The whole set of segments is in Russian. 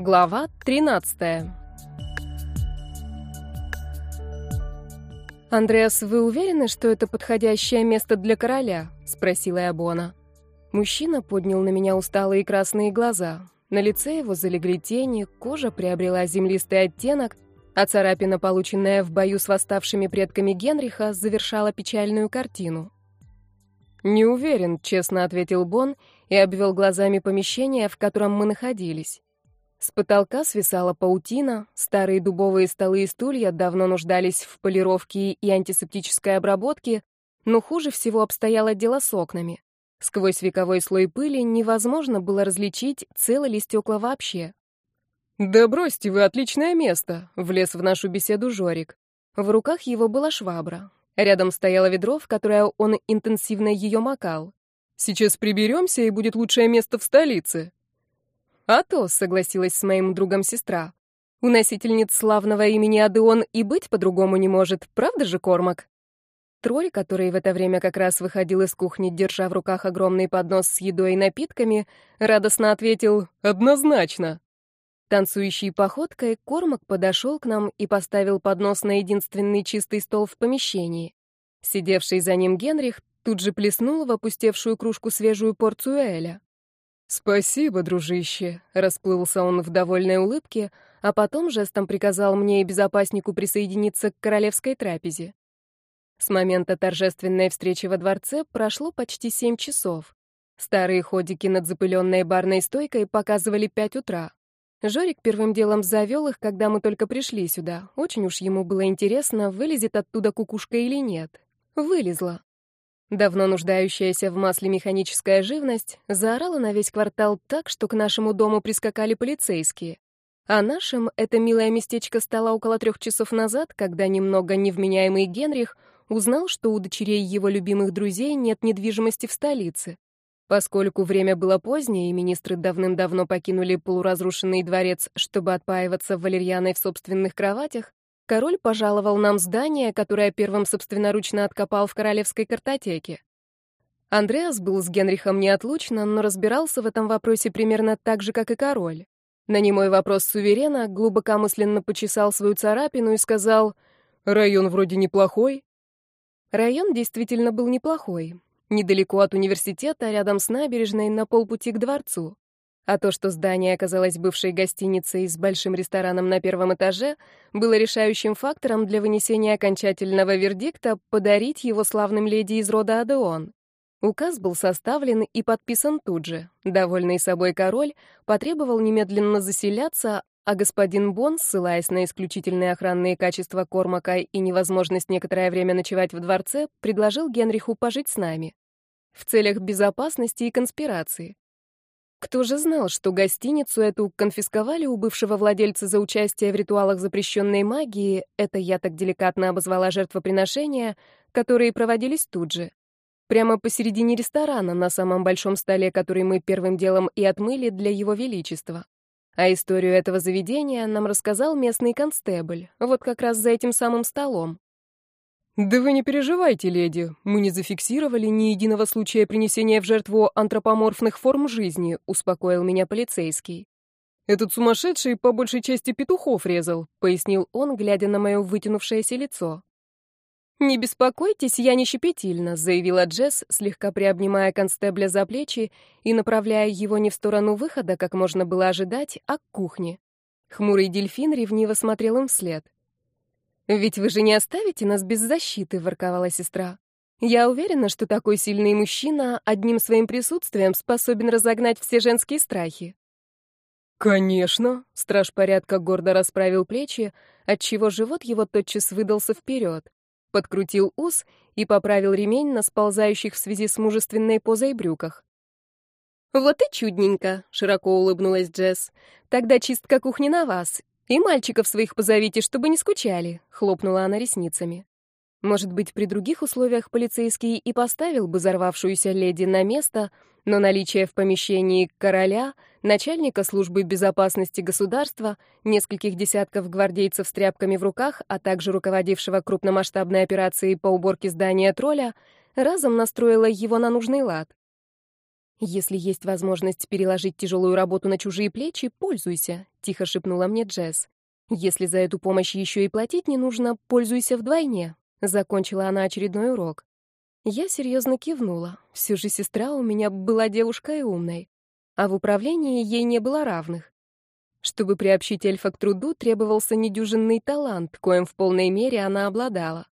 Глава 13. «Андреас, вы уверены, что это подходящее место для короля?» — спросила я Бона. Мужчина поднял на меня усталые красные глаза. На лице его залегли тени, кожа приобрела землистый оттенок, а царапина, полученная в бою с восставшими предками Генриха, завершала печальную картину. «Не уверен», — честно ответил Бон и обвел глазами помещение, в котором мы находились. С потолка свисала паутина, старые дубовые столы и стулья давно нуждались в полировке и антисептической обработке, но хуже всего обстояло дело с окнами. Сквозь вековой слой пыли невозможно было различить, целы ли стекла вообще. «Да бросьте вы, отличное место!» — влез в нашу беседу Жорик. В руках его была швабра. Рядом стояло ведро, в которое он интенсивно ее макал. «Сейчас приберемся, и будет лучшее место в столице!» «А то», — согласилась с моим другом сестра, — «у носительниц славного имени Адеон и быть по-другому не может, правда же, Кормак?» Тролль, который в это время как раз выходил из кухни, держа в руках огромный поднос с едой и напитками, радостно ответил «Однозначно». Танцующей походкой Кормак подошел к нам и поставил поднос на единственный чистый стол в помещении. Сидевший за ним Генрих тут же плеснул в опустевшую кружку свежую порцию Эля. «Спасибо, дружище», — расплылся он в довольной улыбке, а потом жестом приказал мне и безопаснику присоединиться к королевской трапезе. С момента торжественной встречи во дворце прошло почти семь часов. Старые ходики над запыленной барной стойкой показывали пять утра. Жорик первым делом завел их, когда мы только пришли сюда. Очень уж ему было интересно, вылезет оттуда кукушка или нет. Вылезла. Давно нуждающаяся в масле механическая живность заорала на весь квартал так, что к нашему дому прискакали полицейские. А нашим это милое местечко стало около трех часов назад, когда немного невменяемый Генрих узнал, что у дочерей его любимых друзей нет недвижимости в столице. Поскольку время было позднее, и министры давным-давно покинули полуразрушенный дворец, чтобы отпаиваться валерьяной в собственных кроватях, Король пожаловал нам здание, которое первым собственноручно откопал в королевской картотеке. Андреас был с Генрихом неотлучно, но разбирался в этом вопросе примерно так же, как и король. На немой вопрос суверена глубокомысленно почесал свою царапину и сказал «Район вроде неплохой». Район действительно был неплохой. Недалеко от университета, рядом с набережной, на полпути к дворцу. А то, что здание оказалось бывшей гостиницей с большим рестораном на первом этаже, было решающим фактором для вынесения окончательного вердикта подарить его славным леди из рода Адеон. Указ был составлен и подписан тут же. Довольный собой король потребовал немедленно заселяться, а господин Бон, ссылаясь на исключительные охранные качества Кормака и невозможность некоторое время ночевать в дворце, предложил Генриху пожить с нами. В целях безопасности и конспирации. Кто же знал, что гостиницу эту конфисковали у бывшего владельца за участие в ритуалах запрещенной магии, это я так деликатно обозвала жертвоприношения, которые проводились тут же. Прямо посередине ресторана, на самом большом столе, который мы первым делом и отмыли для его величества. А историю этого заведения нам рассказал местный констебль, вот как раз за этим самым столом. Да вы не переживайте, леди, мы не зафиксировали ни единого случая принесения в жертву антропоморфных форм жизни, успокоил меня полицейский. Этот сумасшедший по большей части петухов резал, пояснил он, глядя на мое вытянувшееся лицо. Не беспокойтесь, я не щепетильна, заявила Джесс, слегка приобнимая констебля за плечи и направляя его не в сторону выхода, как можно было ожидать, а к кухне. Хмурый дельфин ревниво смотрел им вслед. «Ведь вы же не оставите нас без защиты», — ворковала сестра. «Я уверена, что такой сильный мужчина одним своим присутствием способен разогнать все женские страхи». «Конечно», — страж порядка гордо расправил плечи, отчего живот его тотчас выдался вперед, подкрутил ус и поправил ремень на сползающих в связи с мужественной позой брюках. «Вот и чудненько», — широко улыбнулась Джесс. «Тогда чистка кухни на вас, «И мальчиков своих позовите, чтобы не скучали», — хлопнула она ресницами. Может быть, при других условиях полицейский и поставил бы взорвавшуюся леди на место, но наличие в помещении короля, начальника службы безопасности государства, нескольких десятков гвардейцев с тряпками в руках, а также руководившего крупномасштабной операцией по уборке здания тролля, разом настроило его на нужный лад. «Если есть возможность переложить тяжелую работу на чужие плечи, пользуйся», — тихо шепнула мне Джесс. «Если за эту помощь еще и платить не нужно, пользуйся вдвойне», — закончила она очередной урок. Я серьезно кивнула. Все же сестра у меня была девушкой умной, а в управлении ей не было равных. Чтобы приобщить эльфа к труду, требовался недюжинный талант, коим в полной мере она обладала.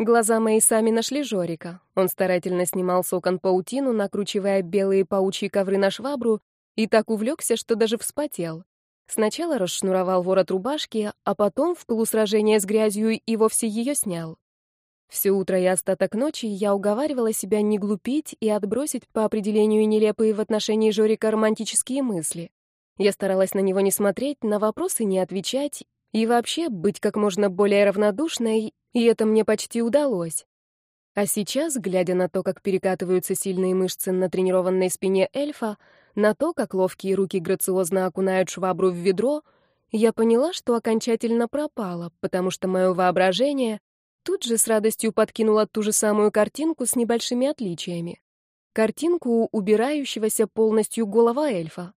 Глаза мои сами нашли Жорика. Он старательно снимал с окон паутину, накручивая белые паучьи ковры на швабру, и так увлекся, что даже вспотел. Сначала расшнуровал ворот рубашки, а потом в полусражение с грязью и вовсе ее снял. Все утро и остаток ночи я уговаривала себя не глупить и отбросить по определению нелепые в отношении Жорика романтические мысли. Я старалась на него не смотреть, на вопросы не отвечать и вообще быть как можно более равнодушной, и это мне почти удалось. А сейчас, глядя на то, как перекатываются сильные мышцы на тренированной спине эльфа, на то, как ловкие руки грациозно окунают швабру в ведро, я поняла, что окончательно пропала, потому что мое воображение тут же с радостью подкинуло ту же самую картинку с небольшими отличиями. Картинку убирающегося полностью голова эльфа.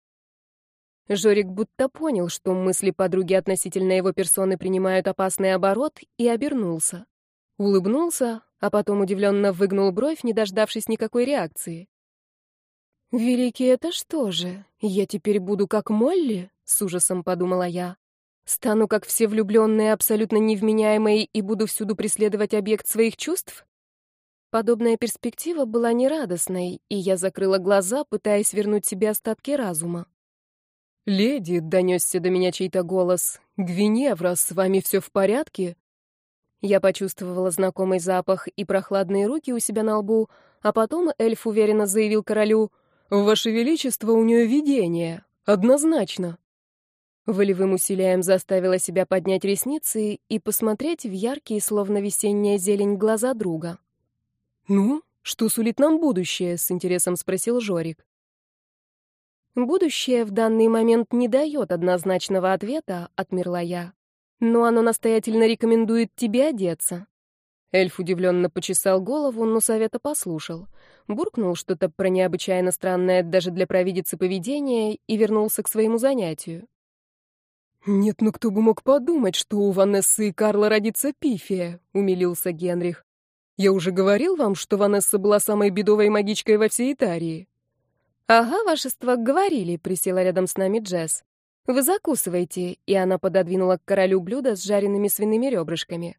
Жорик будто понял, что мысли подруги относительно его персоны принимают опасный оборот, и обернулся. Улыбнулся, а потом удивленно выгнул бровь, не дождавшись никакой реакции. «Великий это что же? Я теперь буду как Молли?» — с ужасом подумала я. «Стану как все влюбленные, абсолютно невменяемые, и буду всюду преследовать объект своих чувств?» Подобная перспектива была нерадостной, и я закрыла глаза, пытаясь вернуть себе остатки разума. «Леди», — донесся до меня чей-то голос, — «Гвиневра, с вами все в порядке?» Я почувствовала знакомый запах и прохладные руки у себя на лбу, а потом эльф уверенно заявил королю, «Ваше Величество, у нее видение, однозначно». Волевым усилием заставила себя поднять ресницы и посмотреть в яркие, словно весенняя зелень, глаза друга. «Ну, что сулит нам будущее?» — с интересом спросил Жорик. Будущее в данный момент не дает однозначного ответа, отмерла я. Но оно настоятельно рекомендует тебе одеться. Эльф удивленно почесал голову, но совета послушал. Буркнул что-то про необычайно странное даже для провидицы поведение и вернулся к своему занятию. «Нет, ну кто бы мог подумать, что у Ванессы и Карла родится пифия», — умилился Генрих. «Я уже говорил вам, что Ванесса была самой бедовой магичкой во всей Итарии». «Ага, вашество, говорили», — присела рядом с нами Джесс. «Вы закусывайте, — и она пододвинула к королю блюдо с жареными свиными ребрышками.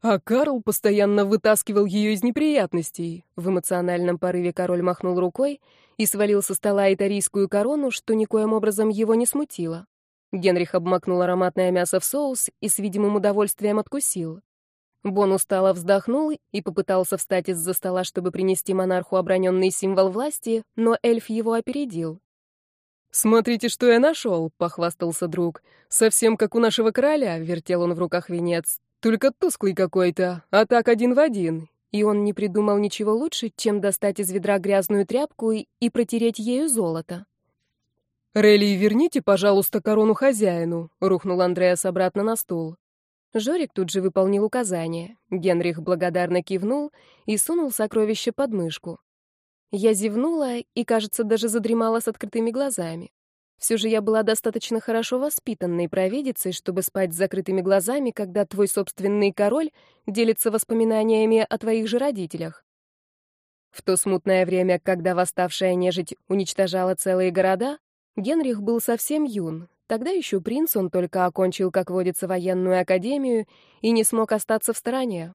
«А Карл постоянно вытаскивал ее из неприятностей», — в эмоциональном порыве король махнул рукой и свалил со стола итарийскую корону, что никоим образом его не смутило. Генрих обмакнул ароматное мясо в соус и с видимым удовольствием откусил. Бон устало вздохнул и попытался встать из-за стола, чтобы принести монарху оброненный символ власти, но эльф его опередил. «Смотрите, что я нашел!» — похвастался друг. «Совсем как у нашего короля», — вертел он в руках венец. «Только тусклый какой-то, а так один в один». И он не придумал ничего лучше, чем достать из ведра грязную тряпку и, протереть ею золото. «Релли, верните, пожалуйста, корону хозяину», — рухнул Андреас обратно на стул. Жорик тут же выполнил указание. Генрих благодарно кивнул и сунул сокровище под мышку. Я зевнула и, кажется, даже задремала с открытыми глазами. Все же я была достаточно хорошо воспитанной провидицей, чтобы спать с закрытыми глазами, когда твой собственный король делится воспоминаниями о твоих же родителях. В то смутное время, когда восставшая нежить уничтожала целые города, Генрих был совсем юн, Тогда еще принц, он только окончил, как водится, военную академию и не смог остаться в стороне.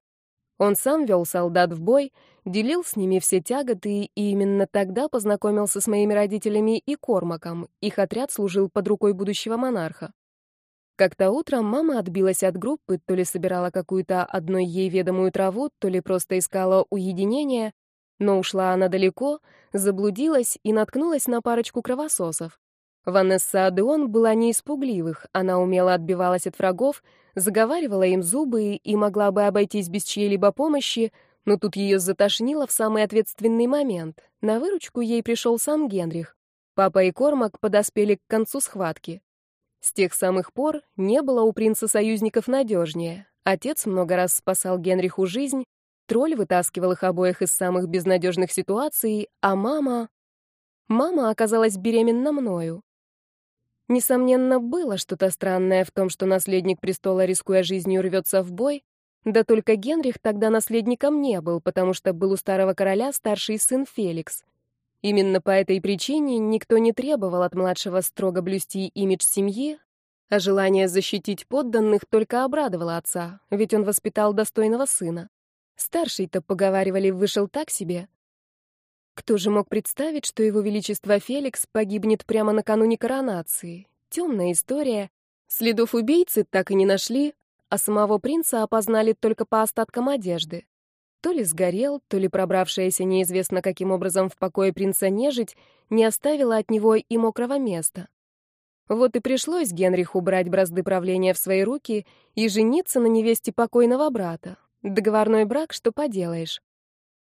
Он сам вел солдат в бой, делил с ними все тяготы, и именно тогда познакомился с моими родителями и Кормаком. Их отряд служил под рукой будущего монарха. Как-то утром мама отбилась от группы, то ли собирала какую-то одной ей ведомую траву, то ли просто искала уединение, но ушла она далеко, заблудилась и наткнулась на парочку кровососов. Ванесса Адеон была не из пугливых, она умело отбивалась от врагов, заговаривала им зубы и могла бы обойтись без чьей-либо помощи, но тут ее затошнило в самый ответственный момент. На выручку ей пришел сам Генрих. Папа и Кормак подоспели к концу схватки. С тех самых пор не было у принца союзников надежнее. Отец много раз спасал Генриху жизнь, тролль вытаскивал их обоих из самых безнадежных ситуаций, а мама... Мама оказалась беременна мною. Несомненно, было что-то странное в том, что наследник престола, рискуя жизнью, рвется в бой. Да только Генрих тогда наследником не был, потому что был у старого короля старший сын Феликс. Именно по этой причине никто не требовал от младшего строго блюсти имидж семьи, а желание защитить подданных только обрадовало отца, ведь он воспитал достойного сына. Старший-то, поговаривали, вышел так себе — кто же мог представить, что его величество Феликс погибнет прямо накануне коронации? Темная история. Следов убийцы так и не нашли, а самого принца опознали только по остаткам одежды. То ли сгорел, то ли пробравшаяся неизвестно каким образом в покое принца нежить не оставила от него и мокрого места. Вот и пришлось Генриху брать бразды правления в свои руки и жениться на невесте покойного брата. Договорной брак, что поделаешь.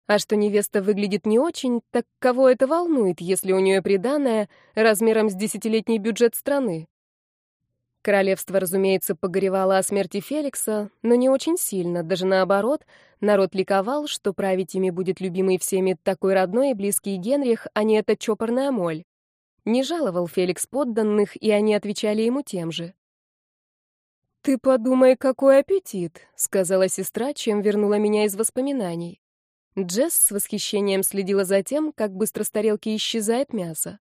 А что невеста выглядит не очень, так кого это волнует, если у нее приданое размером с десятилетний бюджет страны? Королевство, разумеется, погоревало о смерти Феликса, но не очень сильно, даже наоборот. Народ ликовал, что править ими будет любимый всеми такой родной и близкий Генрих, а не эта чопорная моль. Не жаловал Феликс подданных, и они отвечали ему тем же. «Ты подумай, какой аппетит», — сказала сестра, чем вернула меня из воспоминаний. Джесс с восхищением следила за тем, как быстро с тарелки исчезает мясо.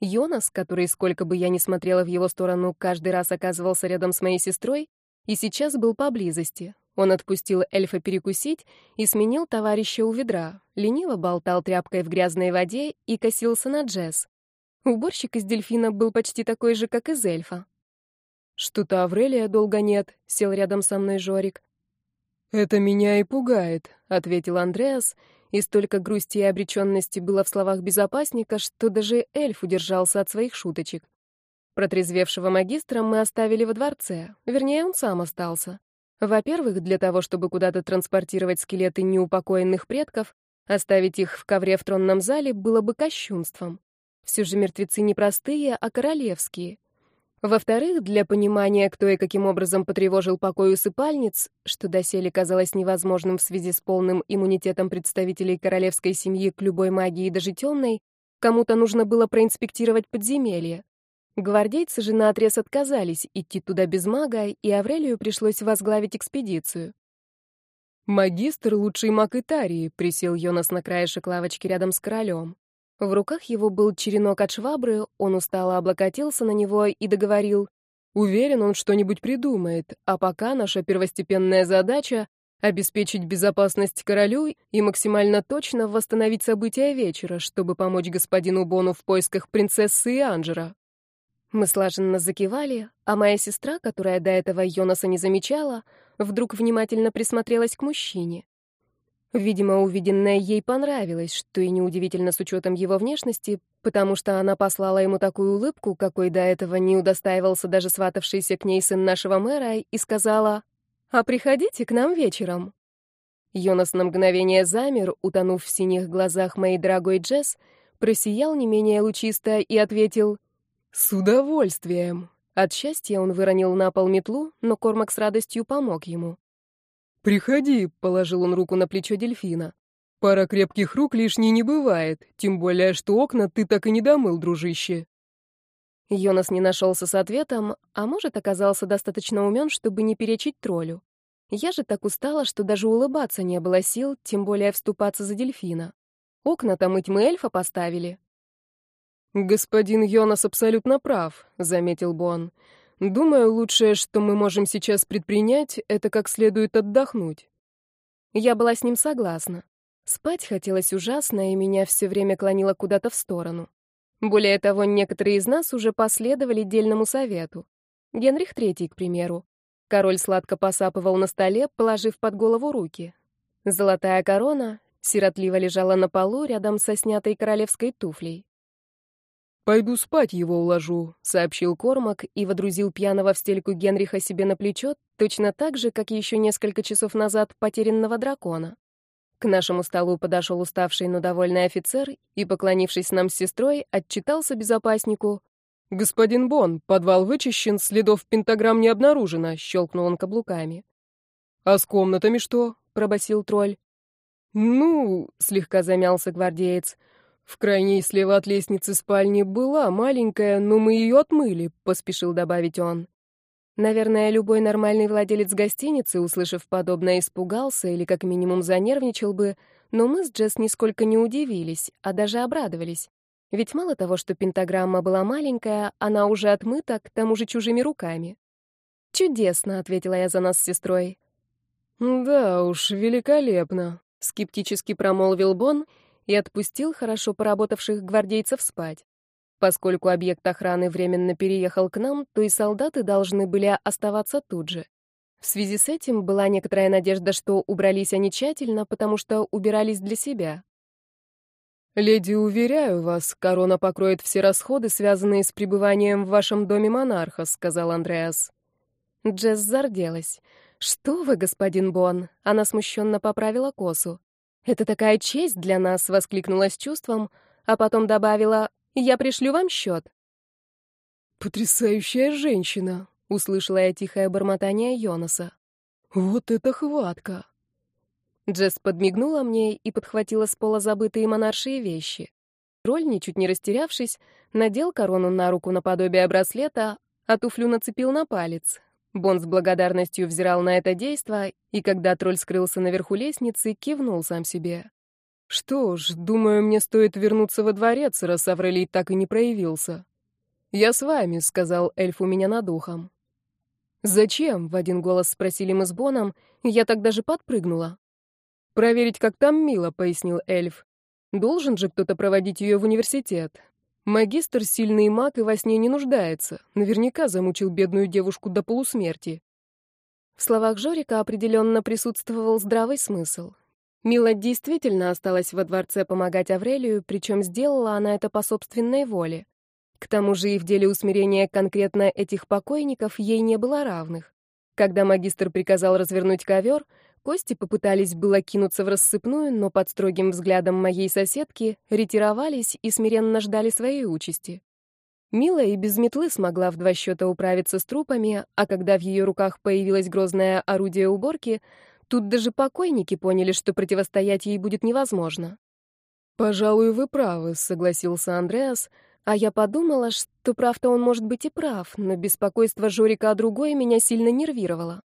Йонас, который, сколько бы я ни смотрела в его сторону, каждый раз оказывался рядом с моей сестрой, и сейчас был поблизости. Он отпустил эльфа перекусить и сменил товарища у ведра, лениво болтал тряпкой в грязной воде и косился на Джесс. Уборщик из дельфина был почти такой же, как из эльфа. «Что-то Аврелия долго нет», — сел рядом со мной Жорик. «Это меня и пугает», — ответил Андреас, и столько грусти и обреченности было в словах безопасника, что даже эльф удержался от своих шуточек. Протрезвевшего магистра мы оставили во дворце, вернее, он сам остался. Во-первых, для того, чтобы куда-то транспортировать скелеты неупокоенных предков, оставить их в ковре в тронном зале было бы кощунством. Все же мертвецы не простые, а королевские — во-вторых, для понимания, кто и каким образом потревожил покой усыпальниц, что доселе казалось невозможным в связи с полным иммунитетом представителей королевской семьи к любой магии, даже темной, кому-то нужно было проинспектировать подземелье. Гвардейцы же наотрез отказались идти туда без мага, и Аврелию пришлось возглавить экспедицию. «Магистр — лучший маг Итарии», — присел Йонас на краешек лавочки рядом с королем. В руках его был черенок от швабры, он устало облокотился на него и договорил. «Уверен, он что-нибудь придумает, а пока наша первостепенная задача — обеспечить безопасность королю и максимально точно восстановить события вечера, чтобы помочь господину Бону в поисках принцессы и Анжера». Мы слаженно закивали, а моя сестра, которая до этого Йонаса не замечала, вдруг внимательно присмотрелась к мужчине. Видимо, увиденное ей понравилось, что и неудивительно с учетом его внешности, потому что она послала ему такую улыбку, какой до этого не удостаивался даже сватавшийся к ней сын нашего мэра, и сказала «А приходите к нам вечером». Йонас на мгновение замер, утонув в синих глазах моей дорогой Джесс, просиял не менее лучисто и ответил «С удовольствием». От счастья он выронил на пол метлу, но Кормак с радостью помог ему. «Приходи», — положил он руку на плечо дельфина. «Пара крепких рук лишней не бывает, тем более, что окна ты так и не домыл, дружище». Йонас не нашелся с ответом, а может, оказался достаточно умен, чтобы не перечить троллю. Я же так устала, что даже улыбаться не было сил, тем более вступаться за дельфина. Окна-то мыть мы эльфа поставили. «Господин Йонас абсолютно прав», — заметил Бон. Думаю, лучшее, что мы можем сейчас предпринять, это как следует отдохнуть. Я была с ним согласна. Спать хотелось ужасно, и меня все время клонило куда-то в сторону. Более того, некоторые из нас уже последовали дельному совету. Генрих Третий, к примеру. Король сладко посапывал на столе, положив под голову руки. Золотая корона сиротливо лежала на полу рядом со снятой королевской туфлей. «Пойду спать его уложу», — сообщил Кормак и водрузил пьяного в стельку Генриха себе на плечо, точно так же, как еще несколько часов назад потерянного дракона. К нашему столу подошел уставший, но довольный офицер и, поклонившись нам с сестрой, отчитался безопаснику. «Господин Бон, подвал вычищен, следов пентаграмм не обнаружено», — щелкнул он каблуками. «А с комнатами что?» — пробасил тролль. «Ну...» — слегка замялся гвардеец — в крайней слева от лестницы спальни была маленькая, но мы ее отмыли, поспешил добавить он. Наверное, любой нормальный владелец гостиницы, услышав подобное, испугался или как минимум занервничал бы, но мы с Джесс нисколько не удивились, а даже обрадовались. Ведь мало того, что пентаграмма была маленькая, она уже отмыта, к тому же чужими руками. «Чудесно», — ответила я за нас с сестрой. «Да уж, великолепно», — скептически промолвил Бон и отпустил хорошо поработавших гвардейцев спать. Поскольку объект охраны временно переехал к нам, то и солдаты должны были оставаться тут же. В связи с этим была некоторая надежда, что убрались они тщательно, потому что убирались для себя. «Леди, уверяю вас, корона покроет все расходы, связанные с пребыванием в вашем доме монарха», — сказал Андреас. Джесс зарделась. «Что вы, господин Бон?» Она смущенно поправила косу. Это такая честь для нас, воскликнула с чувством, а потом добавила: "Я пришлю вам счет». Потрясающая женщина, услышала я тихое бормотание Йонаса. Вот это хватка. Джесс подмигнула мне и подхватила с пола забытые монаршие вещи. Тролль, ничуть не растерявшись, надел корону на руку наподобие браслета, а туфлю нацепил на палец. Бон с благодарностью взирал на это действо, и когда тролль скрылся наверху лестницы, кивнул сам себе. «Что ж, думаю, мне стоит вернуться во дворец, раз Аврелий так и не проявился». «Я с вами», — сказал эльф у меня над ухом. «Зачем?» — в один голос спросили мы с Боном. Я так даже подпрыгнула. «Проверить, как там мило», — пояснил эльф. «Должен же кто-то проводить ее в университет. Магистр сильный и маг и во сне не нуждается. Наверняка замучил бедную девушку до полусмерти. В словах Жорика определенно присутствовал здравый смысл. Мила действительно осталась во дворце помогать Аврелию, причем сделала она это по собственной воле. К тому же и в деле усмирения конкретно этих покойников ей не было равных. Когда магистр приказал развернуть ковер, Кости попытались было кинуться в рассыпную, но под строгим взглядом моей соседки ретировались и смиренно ждали своей участи. Мила и без метлы смогла в два счета управиться с трупами, а когда в ее руках появилось грозное орудие уборки, тут даже покойники поняли, что противостоять ей будет невозможно. «Пожалуй, вы правы», — согласился Андреас, а я подумала, что прав-то он может быть и прав, но беспокойство Жорика о другой меня сильно нервировало.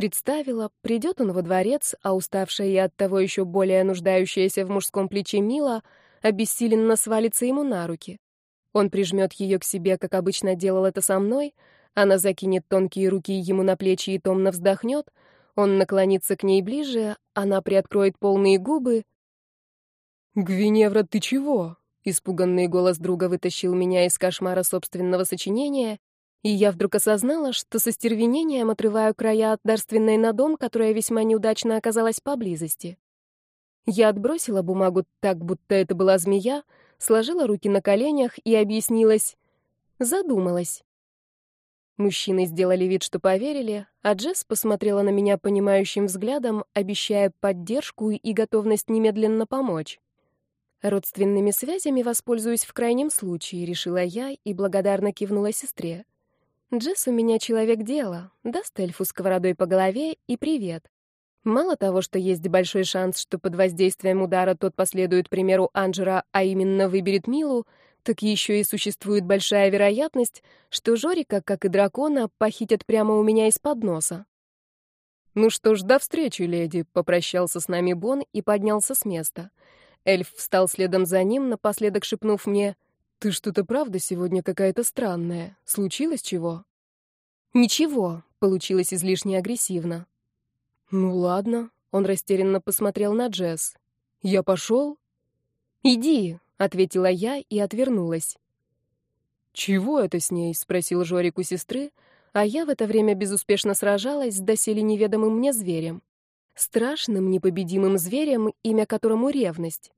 Представила, придет он во дворец, а уставшая и от того еще более нуждающаяся в мужском плече Мила обессиленно свалится ему на руки. Он прижмет ее к себе, как обычно делал это со мной, она закинет тонкие руки ему на плечи и томно вздохнет, он наклонится к ней ближе, она приоткроет полные губы. «Гвиневра, ты чего?» Испуганный голос друга вытащил меня из кошмара собственного сочинения, и я вдруг осознала, что со стервенением отрываю края от дарственной на дом, которая весьма неудачно оказалась поблизости. Я отбросила бумагу так, будто это была змея, сложила руки на коленях и объяснилась. Задумалась. Мужчины сделали вид, что поверили, а Джесс посмотрела на меня понимающим взглядом, обещая поддержку и готовность немедленно помочь. Родственными связями воспользуюсь в крайнем случае, решила я и благодарно кивнула сестре. Джесс у меня человек дела, даст эльфу сковородой по голове и привет. Мало того, что есть большой шанс, что под воздействием удара тот последует примеру Анджера, а именно выберет Милу, так еще и существует большая вероятность, что Жорика, как и дракона, похитят прямо у меня из-под носа. «Ну что ж, до встречи, леди», — попрощался с нами Бон и поднялся с места. Эльф встал следом за ним, напоследок шепнув мне — ты что-то правда сегодня какая-то странная. Случилось чего? Ничего, получилось излишне агрессивно. Ну ладно, он растерянно посмотрел на Джесс. Я пошел? Иди, ответила я и отвернулась. Чего это с ней? спросил Жорик у сестры, а я в это время безуспешно сражалась с доселе неведомым мне зверем. Страшным, непобедимым зверем, имя которому ревность.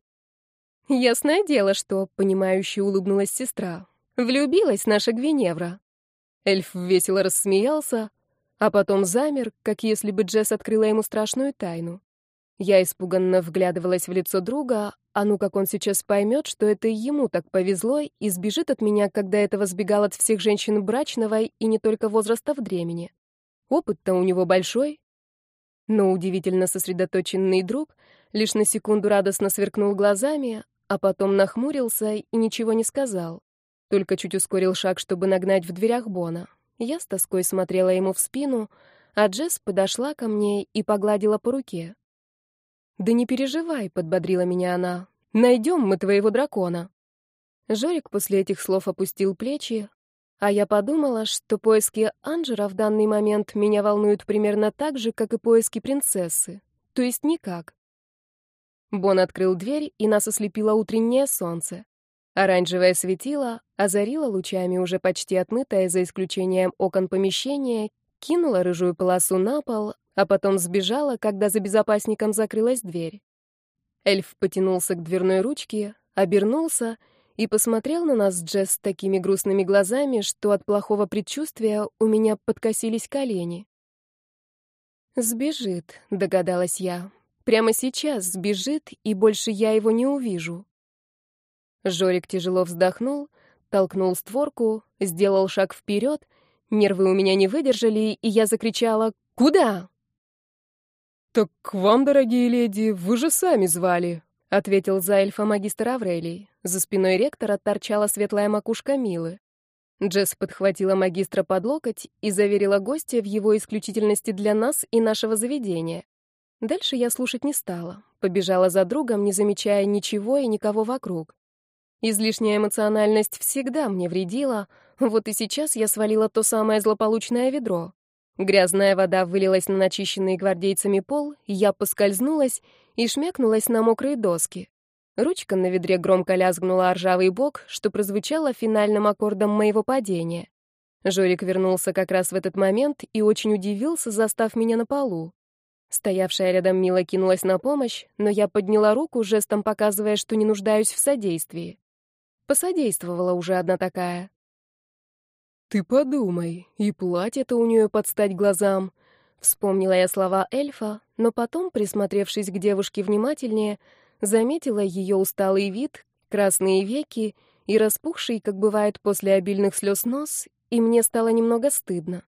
«Ясное дело, что...» — понимающе улыбнулась сестра. «Влюбилась наша Гвиневра». Эльф весело рассмеялся, а потом замер, как если бы Джесс открыла ему страшную тайну. Я испуганно вглядывалась в лицо друга, а ну как он сейчас поймет, что это ему так повезло и сбежит от меня, когда этого сбегал от всех женщин брачного и не только возраста в дремени. Опыт-то у него большой. Но удивительно сосредоточенный друг лишь на секунду радостно сверкнул глазами, а потом нахмурился и ничего не сказал. Только чуть ускорил шаг, чтобы нагнать в дверях Бона. Я с тоской смотрела ему в спину, а Джесс подошла ко мне и погладила по руке. «Да не переживай», — подбодрила меня она. «Найдем мы твоего дракона». Жорик после этих слов опустил плечи, а я подумала, что поиски Анжера в данный момент меня волнуют примерно так же, как и поиски принцессы. То есть никак. Бон открыл дверь, и нас ослепило утреннее солнце. Оранжевое светило озарило лучами уже почти отмытое, за исключением окон помещения, кинуло рыжую полосу на пол, а потом сбежало, когда за безопасником закрылась дверь. Эльф потянулся к дверной ручке, обернулся и посмотрел на нас Джесс с такими грустными глазами, что от плохого предчувствия у меня подкосились колени. «Сбежит», — догадалась я. Прямо сейчас сбежит, и больше я его не увижу. Жорик тяжело вздохнул, толкнул створку, сделал шаг вперед. Нервы у меня не выдержали, и я закричала «Куда?» «Так к вам, дорогие леди, вы же сами звали», — ответил за эльфа магистр Аврелий. За спиной ректора торчала светлая макушка Милы. Джесс подхватила магистра под локоть и заверила гостя в его исключительности для нас и нашего заведения. Дальше я слушать не стала. Побежала за другом, не замечая ничего и никого вокруг. Излишняя эмоциональность всегда мне вредила, вот и сейчас я свалила то самое злополучное ведро. Грязная вода вылилась на начищенный гвардейцами пол, я поскользнулась и шмякнулась на мокрые доски. Ручка на ведре громко лязгнула о ржавый бок, что прозвучало финальным аккордом моего падения. Жорик вернулся как раз в этот момент и очень удивился, застав меня на полу. Стоявшая рядом Мила кинулась на помощь, но я подняла руку, жестом показывая, что не нуждаюсь в содействии. Посодействовала уже одна такая. «Ты подумай, и платье-то у нее под стать глазам», — вспомнила я слова эльфа, но потом, присмотревшись к девушке внимательнее, заметила ее усталый вид, красные веки и распухший, как бывает после обильных слез, нос, и мне стало немного стыдно.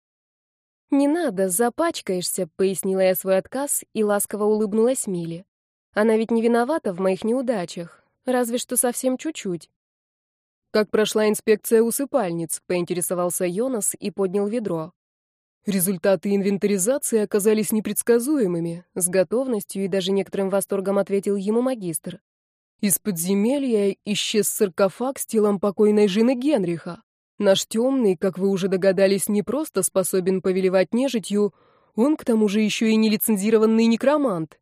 «Не надо, запачкаешься», — пояснила я свой отказ и ласково улыбнулась Миле. «Она ведь не виновата в моих неудачах, разве что совсем чуть-чуть». «Как прошла инспекция усыпальниц?» — поинтересовался Йонас и поднял ведро. «Результаты инвентаризации оказались непредсказуемыми», — с готовностью и даже некоторым восторгом ответил ему магистр. «Из подземелья исчез саркофаг с телом покойной жены Генриха. Наш темный, как вы уже догадались, не просто способен повелевать нежитью, он к тому же еще и нелицензированный некромант.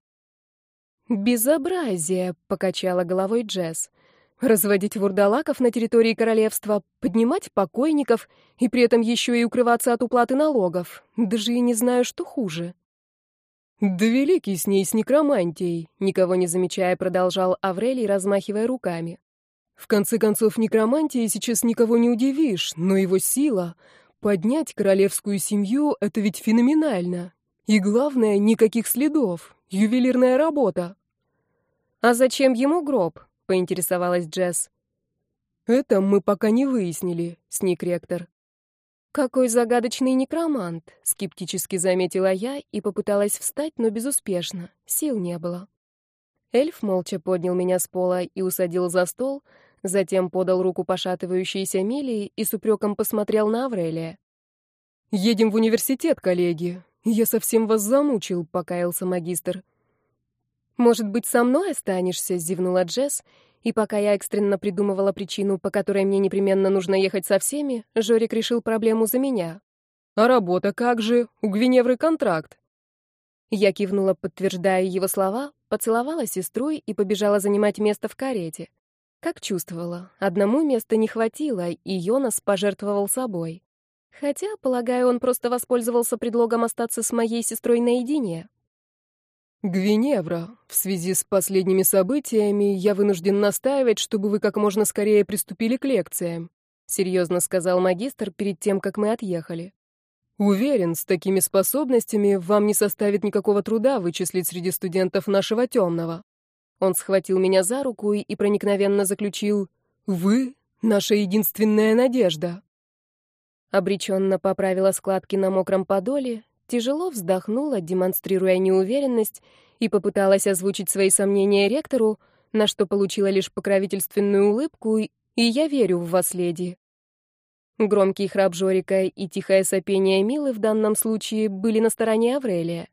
«Безобразие!» — покачала головой Джесс. «Разводить вурдалаков на территории королевства, поднимать покойников и при этом еще и укрываться от уплаты налогов. Даже и не знаю, что хуже». «Да великий с ней, с некромантией!» — никого не замечая, продолжал Аврелий, размахивая руками. В конце концов, некромантией сейчас никого не удивишь, но его сила... Поднять королевскую семью — это ведь феноменально. И главное, никаких следов. Ювелирная работа. «А зачем ему гроб?» — поинтересовалась Джесс. «Это мы пока не выяснили», — сник ректор. «Какой загадочный некромант», — скептически заметила я и попыталась встать, но безуспешно, сил не было. Эльф молча поднял меня с пола и усадил за стол, затем подал руку пошатывающейся Милии и с упреком посмотрел на Аврелия. «Едем в университет, коллеги. Я совсем вас замучил», — покаялся магистр. «Может быть, со мной останешься?» — зевнула Джесс. И пока я экстренно придумывала причину, по которой мне непременно нужно ехать со всеми, Жорик решил проблему за меня. «А работа как же? У Гвиневры контракт». Я кивнула, подтверждая его слова, поцеловала сестру и побежала занимать место в карете. Как чувствовала, одному места не хватило, и Йонас пожертвовал собой. Хотя, полагаю, он просто воспользовался предлогом остаться с моей сестрой наедине. «Гвиневра, в связи с последними событиями я вынужден настаивать, чтобы вы как можно скорее приступили к лекциям», серьезно сказал магистр перед тем, как мы отъехали. «Уверен, с такими способностями вам не составит никакого труда вычислить среди студентов нашего темного». Он схватил меня за руку и проникновенно заключил «Вы — наша единственная надежда». Обреченно поправила складки на мокром подоле, тяжело вздохнула, демонстрируя неуверенность, и попыталась озвучить свои сомнения ректору, на что получила лишь покровительственную улыбку «И я верю в вас, леди». Громкий храп Жорика и тихое сопение Милы в данном случае были на стороне Аврелия.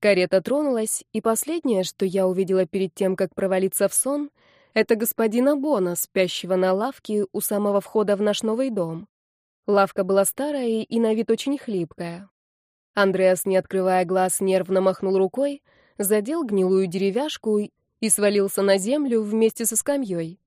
Карета тронулась, и последнее, что я увидела перед тем, как провалиться в сон, это господина Бона, спящего на лавке у самого входа в наш новый дом. Лавка была старая и на вид очень хлипкая. Андреас, не открывая глаз, нервно махнул рукой, задел гнилую деревяшку и свалился на землю вместе со скамьей.